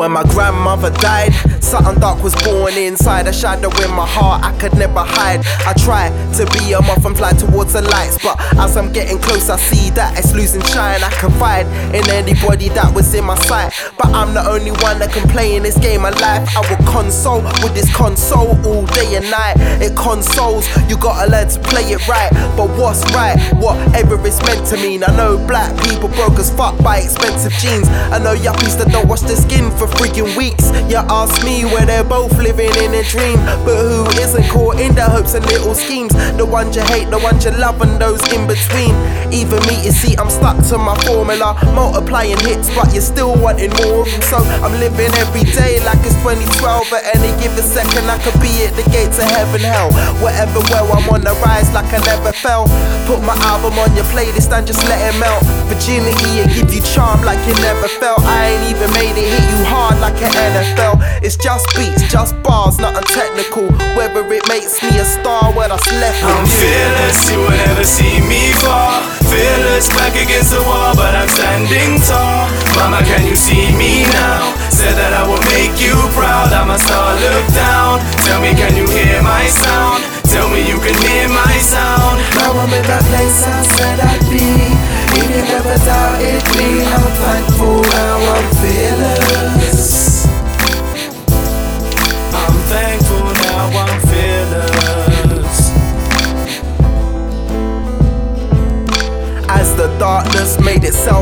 When my grandmother died, something dark was born inside. A shadow in my heart I could never hide. I try to be a moth and fly towards the lights, but as I'm getting close, I see that it's losing shine. I confide in anybody that was in my sight, but I'm the only one that can play in this game of life. I will console with this console all day and night. It consoles, you gotta learn to play it right. But what's right? Whatever it's meant to mean. I know black people broke as fuck by expensive jeans. I know yuppies that don't wash their skin for freaking weeks. You ask me where they're both living in a dream, but who isn't caught in their hopes and little schemes? The ones you hate, the ones you love, and those in between. Even me, you see, I'm stuck to my formula, multiplying hits, but you're still wanting more. So I'm living every day like it's 2012. At any given second, I could be at the gates of heaven, hell. Whatever, well, I'm on the rise like I never fell. Put my album on your playlist and just let it melt. Virginity and give you charm like you never felt. I ain't even made it hit you hard like an NFL. It's just beats, just bars, nothing technical. Whether it makes me a star, well, that's left I'm fearless, you will never see me fall. Fearless, back against the wall, but I'm standing tall. Mama, can you see me now? Said that I will make you proud. I'm a star, look down. Tell me, can you hear my sound?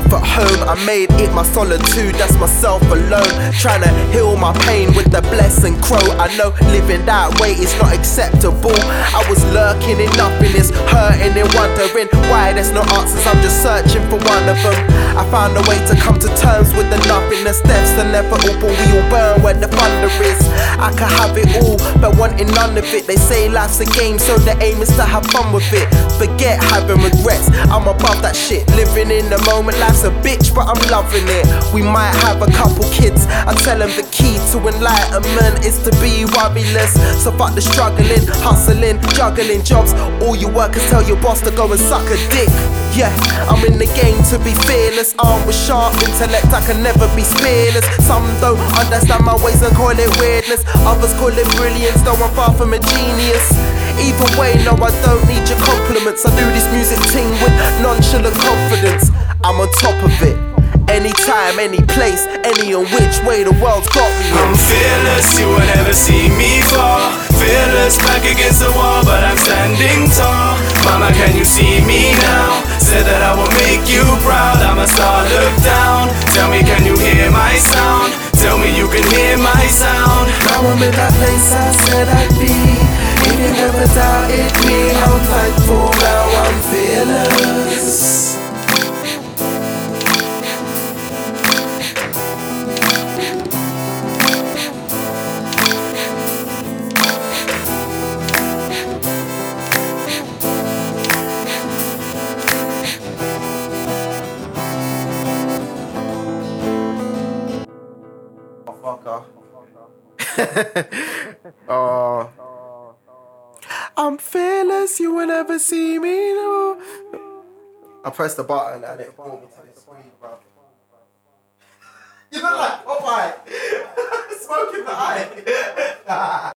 Itself at home, I made it my solitude, that's myself alone. Trying to heal my pain with the blessing crow. I know living that way is not acceptable. I was lurking in nothingness, hurting and wondering why there's no answers. I'm just searching for one of them. I found a way to come to terms with the nothingness. Death's inevitable, we all burn where the thunder is. I could have it all, but wanting none of it. They say life's a game, so the aim is to have fun with it. Forget having regrets, I'm above that shit. Living in the moment, life's a bitch, but I'm loving it. We might have a couple kids, I tell them the key to enlightenment is to be worryless. So fuck the struggling, hustling, juggling jobs. All you workers tell your boss to go and suck a dick. Yeah, I'm in the game to be fearless. Armed with sharp intellect, I can never be spearless. Some don't understand my ways and call it weirdness. Others call it brilliance, though I'm far from a genius. Either way, no, I don't need your compliments. I do this music thing with nonchalant confidence. Anytime, any place, any and which way the world's got me. I'm fearless, you will never see me fall. Fearless, back against the wall, but I'm standing tall. Mama, can you see me now? Said that I will make you proud. I'm a star, look down. Tell me, can you hear my sound? Tell me you can hear my sound. Now I'm in that place I said I'd be. Even never doubted me. I'm thankful now I'm fearless. oh. I'm fearless, you will never see me. No. I pressed the button and it brought me to the screen, bro. You look like oh Popeye. Smoking the eye.